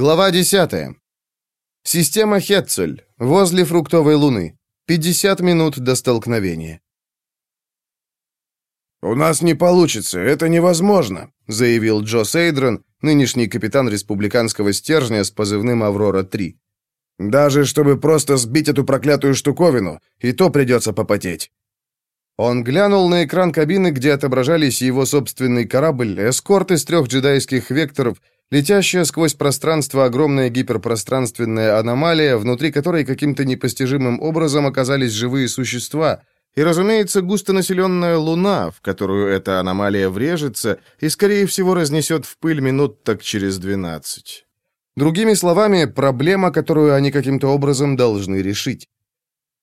Глава 10. Система Хетцель. Возле фруктовой луны. 50 минут до столкновения. «У нас не получится, это невозможно», — заявил Джо Сейдрон, нынешний капитан республиканского стержня с позывным «Аврора-3». «Даже чтобы просто сбить эту проклятую штуковину, и то придется попотеть». Он глянул на экран кабины, где отображались его собственный корабль, эскорт из трех джедайских векторов, летящая сквозь пространство огромная гиперпространственная аномалия, внутри которой каким-то непостижимым образом оказались живые существа, и, разумеется, густонаселенная Луна, в которую эта аномалия врежется и, скорее всего, разнесет в пыль минут так через двенадцать. Другими словами, проблема, которую они каким-то образом должны решить.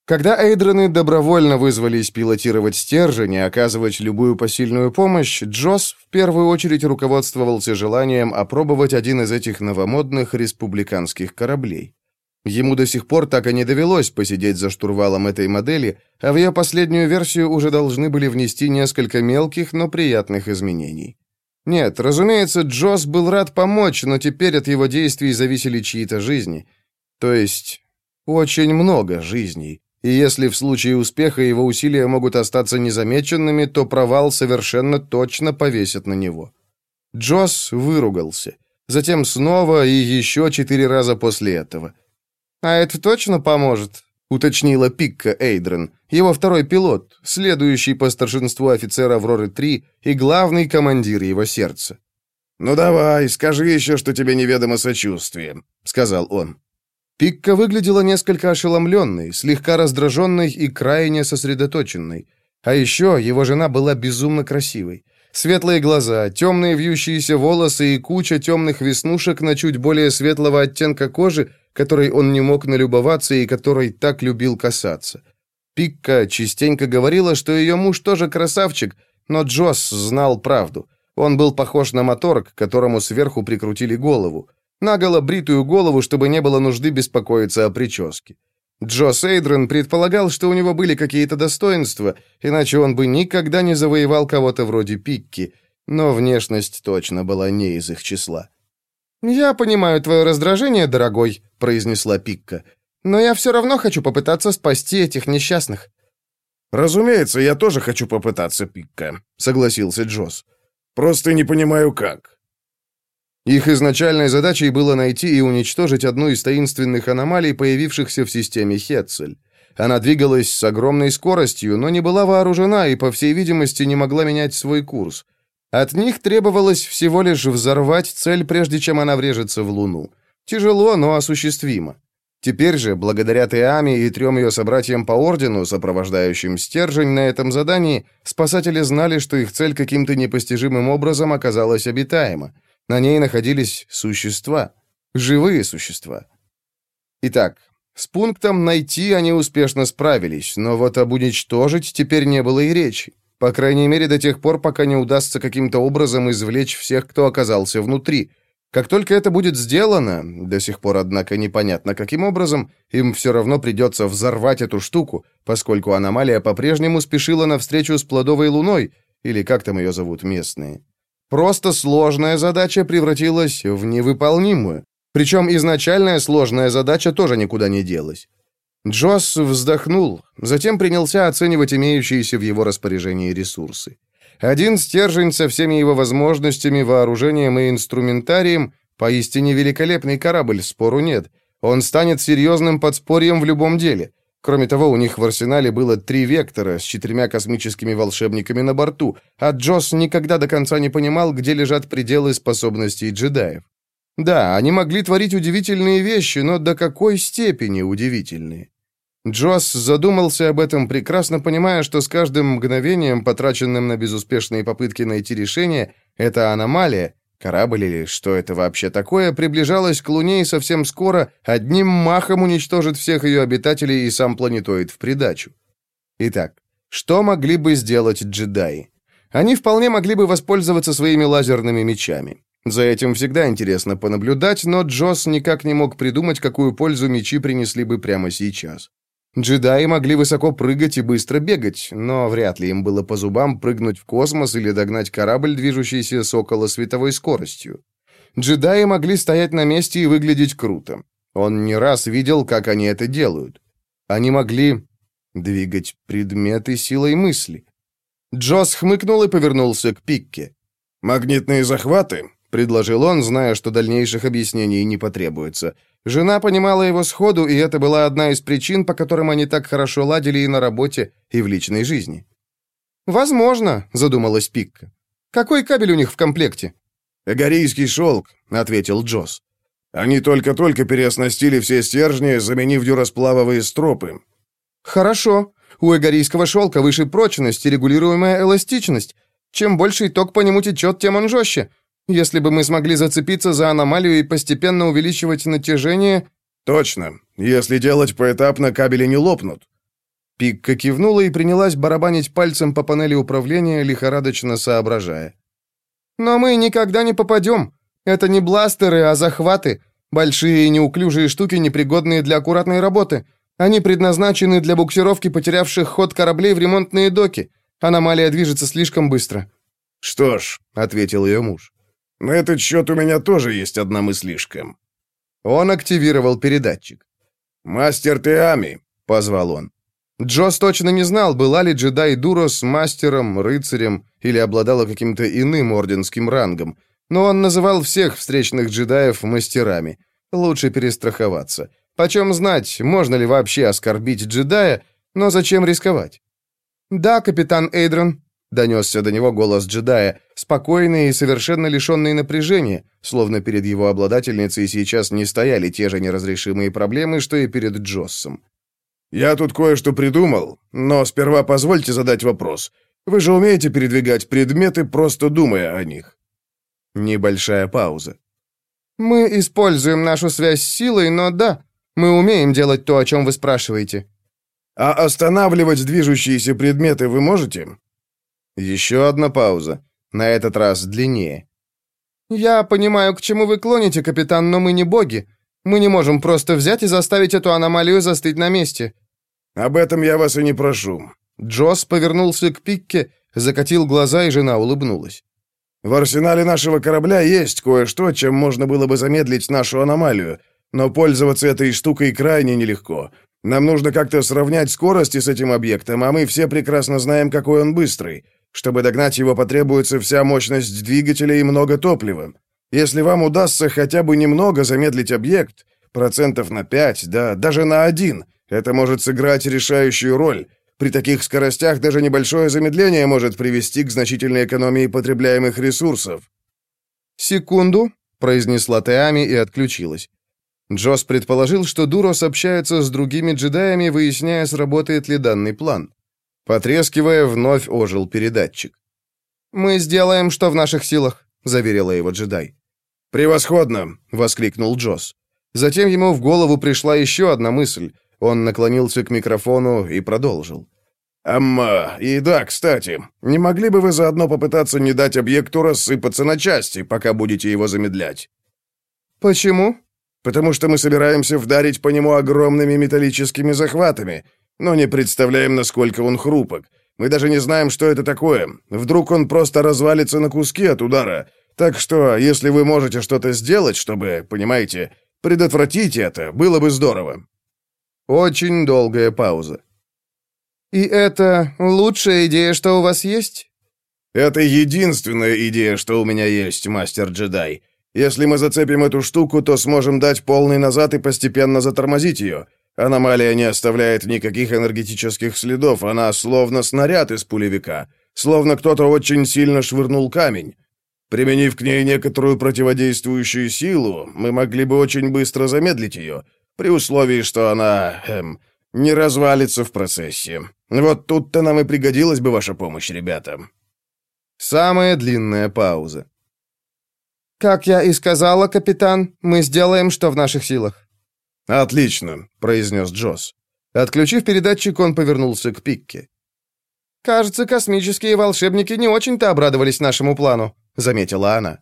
Когда Эйдрены добровольно вызвались пилотировать стержень и оказывать любую посильную помощь, Джосс в первую очередь руководствовался желанием опробовать один из этих новомодных республиканских кораблей. Ему до сих пор так и не довелось посидеть за штурвалом этой модели, а в ее последнюю версию уже должны были внести несколько мелких, но приятных изменений. Нет, разумеется, Джосс был рад помочь, но теперь от его действий зависели чьи-то жизни. То есть, очень много жизней и если в случае успеха его усилия могут остаться незамеченными, то провал совершенно точно повесят на него. Джосс выругался. Затем снова и еще четыре раза после этого. «А это точно поможет?» — уточнила Пикка Эйдрен, его второй пилот, следующий по старшинству офицер «Авроры-3» и главный командир его сердца. «Ну давай, скажи еще, что тебе неведомо сочувствие», — сказал он. Пикка выглядела несколько ошеломленной, слегка раздраженной и крайне сосредоточенной. А еще его жена была безумно красивой. Светлые глаза, темные вьющиеся волосы и куча темных веснушек на чуть более светлого оттенка кожи, которой он не мог налюбоваться и которой так любил касаться. Пикка частенько говорила, что ее муж тоже красавчик, но Джосс знал правду. Он был похож на мотор, к которому сверху прикрутили голову наголо бритую голову, чтобы не было нужды беспокоиться о прическе. Джо Сейдрен предполагал, что у него были какие-то достоинства, иначе он бы никогда не завоевал кого-то вроде Пикки, но внешность точно была не из их числа. «Я понимаю твое раздражение, дорогой», — произнесла Пикка, «но я все равно хочу попытаться спасти этих несчастных». «Разумеется, я тоже хочу попытаться, Пикка», — согласился Джосс. «Просто не понимаю, как». Их изначальной задачей было найти и уничтожить одну из таинственных аномалий, появившихся в системе Хетцель. Она двигалась с огромной скоростью, но не была вооружена и, по всей видимости, не могла менять свой курс. От них требовалось всего лишь взорвать цель, прежде чем она врежется в Луну. Тяжело, но осуществимо. Теперь же, благодаря Теаме и трем ее собратьям по ордену, сопровождающим стержень на этом задании, спасатели знали, что их цель каким-то непостижимым образом оказалась обитаема. На ней находились существа, живые существа. Итак, с пунктом «найти» они успешно справились, но вот об уничтожить теперь не было и речи. По крайней мере, до тех пор, пока не удастся каким-то образом извлечь всех, кто оказался внутри. Как только это будет сделано, до сих пор, однако, непонятно каким образом, им все равно придется взорвать эту штуку, поскольку аномалия по-прежнему спешила навстречу с плодовой луной, или как там ее зовут местные. Просто сложная задача превратилась в невыполнимую. Причем изначальная сложная задача тоже никуда не делась. Джосс вздохнул, затем принялся оценивать имеющиеся в его распоряжении ресурсы. Один стержень со всеми его возможностями, вооружением и инструментарием — поистине великолепный корабль, спору нет. Он станет серьезным подспорьем в любом деле. Кроме того, у них в арсенале было три вектора с четырьмя космическими волшебниками на борту, а Джосс никогда до конца не понимал, где лежат пределы способностей джедаев. Да, они могли творить удивительные вещи, но до какой степени удивительные? Джосс задумался об этом, прекрасно понимая, что с каждым мгновением, потраченным на безуспешные попытки найти решение, эта аномалия, Корабль или что это вообще такое, приближалась к Луне и совсем скоро одним махом уничтожит всех ее обитателей и сам планетоид в придачу. Итак, что могли бы сделать джедаи? Они вполне могли бы воспользоваться своими лазерными мечами. За этим всегда интересно понаблюдать, но Джосс никак не мог придумать, какую пользу мечи принесли бы прямо сейчас. Джедаи могли высоко прыгать и быстро бегать, но вряд ли им было по зубам прыгнуть в космос или догнать корабль, движущийся с около световой скоростью. джедаи могли стоять на месте и выглядеть круто. Он не раз видел, как они это делают. Они могли двигать предметы силой мысли. Джос хмыкнул и повернулся к Пикке. «Магнитные захваты?» — предложил он, зная, что дальнейших объяснений не потребуется. Жена понимала его сходу, и это была одна из причин, по которым они так хорошо ладили и на работе, и в личной жизни. «Возможно», — задумалась Пикка. «Какой кабель у них в комплекте?» «Эгорийский шелк», — ответил Джос. «Они только-только переоснастили все стержни, заменив дюрасплавовые стропы». «Хорошо. У эгорийского шелка выше прочность и регулируемая эластичность. Чем больший ток по нему течет, тем он жестче. Если бы мы смогли зацепиться за аномалию и постепенно увеличивать натяжение...» «Точно. Если делать поэтапно, кабели не лопнут». Пикка кивнула и принялась барабанить пальцем по панели управления, лихорадочно соображая. «Но мы никогда не попадем. Это не бластеры, а захваты. Большие и неуклюжие штуки, непригодные для аккуратной работы. Они предназначены для буксировки потерявших ход кораблей в ремонтные доки. Аномалия движется слишком быстро». «Что ж», — ответил ее муж, — «на этот счет у меня тоже есть одна мыслишка». Он активировал передатчик. «Мастер Теами», — позвал он. Джос точно не знал, была ли джедай Дурос мастером, рыцарем или обладала каким-то иным орденским рангом, но он называл всех встречных джедаев мастерами. Лучше перестраховаться. Почем знать, можно ли вообще оскорбить джедая, но зачем рисковать? «Да, капитан Эйдрон», — донесся до него голос джедая, спокойный и совершенно лишенный напряжения, словно перед его обладательницей сейчас не стояли те же неразрешимые проблемы, что и перед Джоссом. «Я тут кое-что придумал, но сперва позвольте задать вопрос. Вы же умеете передвигать предметы, просто думая о них?» Небольшая пауза. «Мы используем нашу связь с силой, но да, мы умеем делать то, о чем вы спрашиваете». «А останавливать движущиеся предметы вы можете?» Еще одна пауза, на этот раз длиннее. «Я понимаю, к чему вы клоните, капитан, но мы не боги. Мы не можем просто взять и заставить эту аномалию застыть на месте». «Об этом я вас и не прошу». Джосс повернулся к Пикке, закатил глаза, и жена улыбнулась. «В арсенале нашего корабля есть кое-что, чем можно было бы замедлить нашу аномалию, но пользоваться этой штукой крайне нелегко. Нам нужно как-то сравнять скорости с этим объектом, а мы все прекрасно знаем, какой он быстрый. Чтобы догнать его, потребуется вся мощность двигателя и много топлива. Если вам удастся хотя бы немного замедлить объект, процентов на 5, да, даже на 1, это может сыграть решающую роль. При таких скоростях даже небольшое замедление может привести к значительной экономии потребляемых ресурсов. «Секунду», — произнесла Теами и отключилась. Джос предположил, что Дурос общается с другими джедаями, выясняя, сработает ли данный план. Потрескивая, вновь ожил передатчик. «Мы сделаем, что в наших силах», заверила его джедай. «Превосходно!» — воскликнул Джос. Затем ему в голову пришла еще одна мысль. Он наклонился к микрофону и продолжил. «Амма, и да, кстати, не могли бы вы заодно попытаться не дать объекту рассыпаться на части, пока будете его замедлять?» «Почему?» «Потому что мы собираемся вдарить по нему огромными металлическими захватами, но не представляем, насколько он хрупок. Мы даже не знаем, что это такое. Вдруг он просто развалится на куски от удара. Так что, если вы можете что-то сделать, чтобы, понимаете, предотвратить это, было бы здорово». Очень долгая пауза. «И это лучшая идея, что у вас есть?» «Это единственная идея, что у меня есть, мастер-джедай. Если мы зацепим эту штуку, то сможем дать полный назад и постепенно затормозить ее. Аномалия не оставляет никаких энергетических следов, она словно снаряд из пулевика, словно кто-то очень сильно швырнул камень. Применив к ней некоторую противодействующую силу, мы могли бы очень быстро замедлить ее, при условии, что она, эм, не развалится в процессе. Вот тут-то нам и пригодилась бы ваша помощь, ребята. Самая длинная пауза. «Как я и сказала, капитан, мы сделаем, что в наших силах». «Отлично», — произнес Джосс. Отключив передатчик, он повернулся к Пикке. «Кажется, космические волшебники не очень-то обрадовались нашему плану», — заметила она.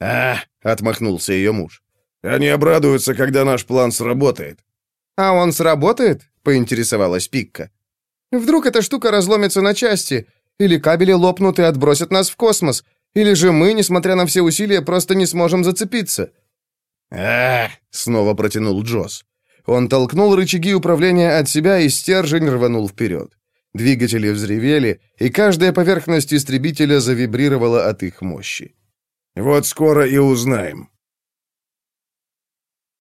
«А», — отмахнулся ее муж. «Они обрадуются, когда наш план сработает». «А он сработает?» — поинтересовалась Пикка. «Вдруг эта штука разломится на части, или кабели лопнут и отбросят нас в космос, Или же мы, несмотря на все усилия, просто не сможем зацепиться?» «Ах!» — снова протянул Джосс. Он толкнул рычаги управления от себя, и стержень рванул вперед. Двигатели взревели, и каждая поверхность истребителя завибрировала от их мощи. «Вот скоро и узнаем»,